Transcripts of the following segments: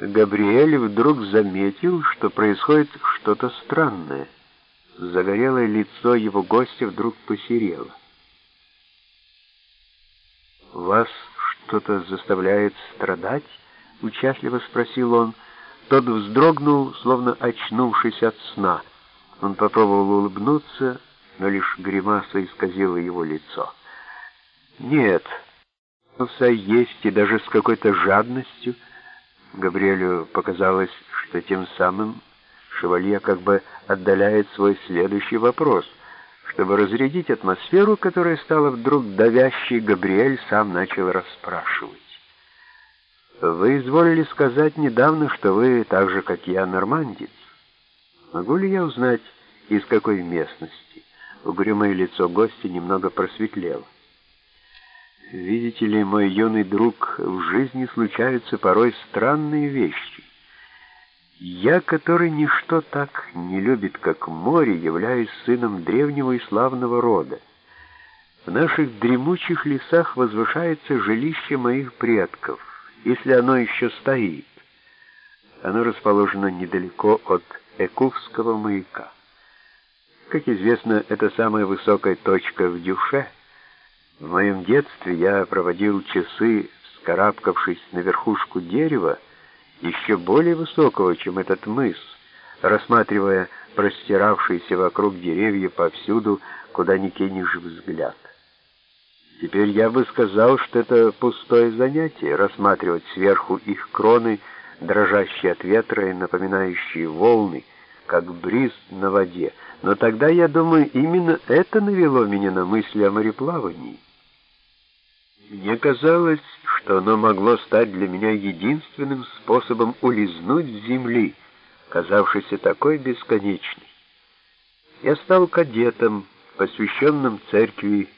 Габриэль вдруг заметил, что происходит что-то странное. Загорелое лицо его гостя вдруг посерело. «Вас что-то заставляет страдать?» — участливо спросил он. Тот вздрогнул, словно очнувшись от сна. Он попробовал улыбнуться, но лишь гримаса исказила его лицо. «Нет, есть и даже с какой-то жадностью». Габриэлю показалось, что тем самым Шевалье как бы отдаляет свой следующий вопрос. Чтобы разрядить атмосферу, которая стала вдруг давящей, Габриэль сам начал расспрашивать. «Вы изволили сказать недавно, что вы, так же, как я, нормандец. Могу ли я узнать, из какой местности?» Угрюмое лицо гостя немного просветлело. Видите ли, мой юный друг, в жизни случаются порой странные вещи. Я, который ничто так не любит, как море, являюсь сыном древнего и славного рода. В наших дремучих лесах возвышается жилище моих предков, если оно еще стоит. Оно расположено недалеко от Экувского маяка. Как известно, это самая высокая точка в Дюше — в моем детстве я проводил часы, скарабкавшись на верхушку дерева, еще более высокого, чем этот мыс, рассматривая простиравшиеся вокруг деревья повсюду, куда ни кинешь взгляд. Теперь я бы сказал, что это пустое занятие — рассматривать сверху их кроны, дрожащие от ветра и напоминающие волны, как бриз на воде. Но тогда, я думаю, именно это навело меня на мысли о мореплавании. Мне казалось, что оно могло стать для меня единственным способом улизнуть с земли, казавшейся такой бесконечной. Я стал кадетом, посвященным церкви.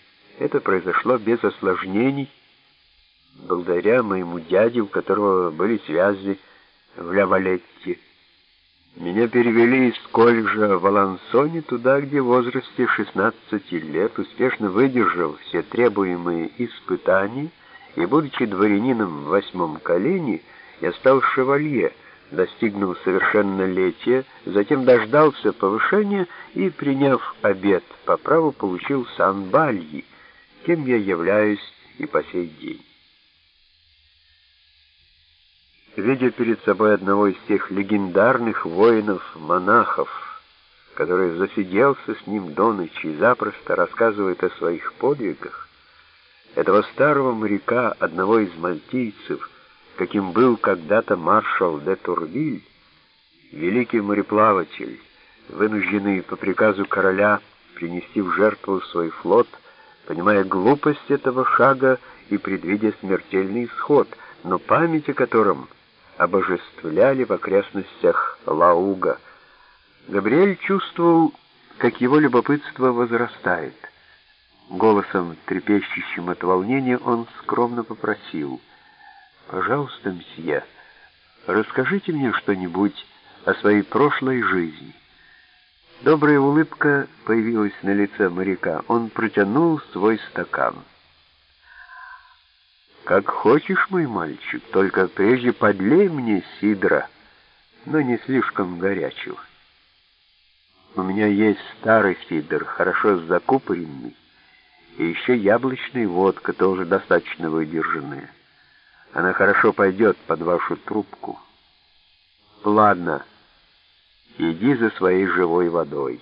Это произошло без осложнений, благодаря моему дяде, у которого были связи в Лявалетте. Меня перевели из колледжа в Алансоне туда, где в возрасте 16 лет, успешно выдержал все требуемые испытания, и, будучи дворянином в восьмом колене, я стал шевалье, достигнув совершеннолетия, затем дождался повышения и, приняв обед по праву, получил сан Бальи, кем я являюсь и по сей день. Видя перед собой одного из тех легендарных воинов-монахов, который засиделся с ним до ночи и запросто рассказывает о своих подвигах, этого старого моряка, одного из мальтийцев, каким был когда-то маршал де Турвиль, великий мореплаватель, вынужденный по приказу короля принести в жертву свой флот, понимая глупость этого шага и предвидя смертельный исход, но память о котором — обожествляли в окрестностях Лауга. Габриэль чувствовал, как его любопытство возрастает. Голосом, трепещущим от волнения, он скромно попросил, «Пожалуйста, мсье, расскажите мне что-нибудь о своей прошлой жизни». Добрая улыбка появилась на лице моряка. Он протянул свой стакан. «Как хочешь, мой мальчик, только прежде подлей мне сидра, но не слишком горячего. У меня есть старый сидр, хорошо закупоренный, и еще яблочная водка, тоже достаточно выдержанная. Она хорошо пойдет под вашу трубку. Ладно, иди за своей живой водой».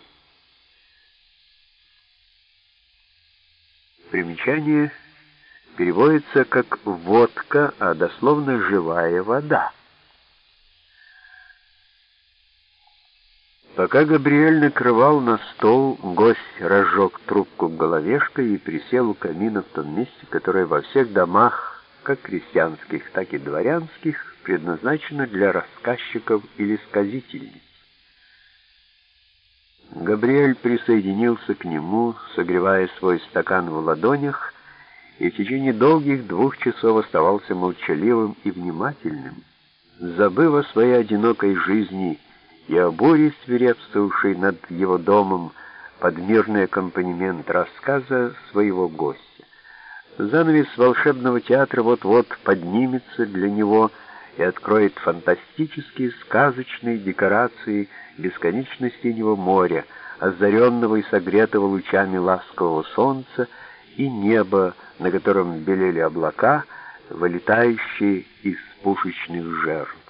Примечание — переводится как «водка», а дословно «живая вода». Пока Габриэль накрывал на стол, гость разжег трубку головешкой и присел у камина в том месте, которое во всех домах, как крестьянских, так и дворянских, предназначено для рассказчиков или сказительниц. Габриэль присоединился к нему, согревая свой стакан в ладонях, и в течение долгих двух часов оставался молчаливым и внимательным, забыв о своей одинокой жизни и о буре, свирепствовавшей над его домом, под мирный аккомпанемент рассказа своего гостя. Занавес волшебного театра вот-вот поднимется для него, и откроет фантастические сказочные декорации бесконечно синего моря, озаренного и согретого лучами ласкового солнца, и неба, на котором белели облака, вылетающие из пушечных жертв.